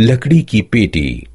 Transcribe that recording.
लकड़ी की पेटी।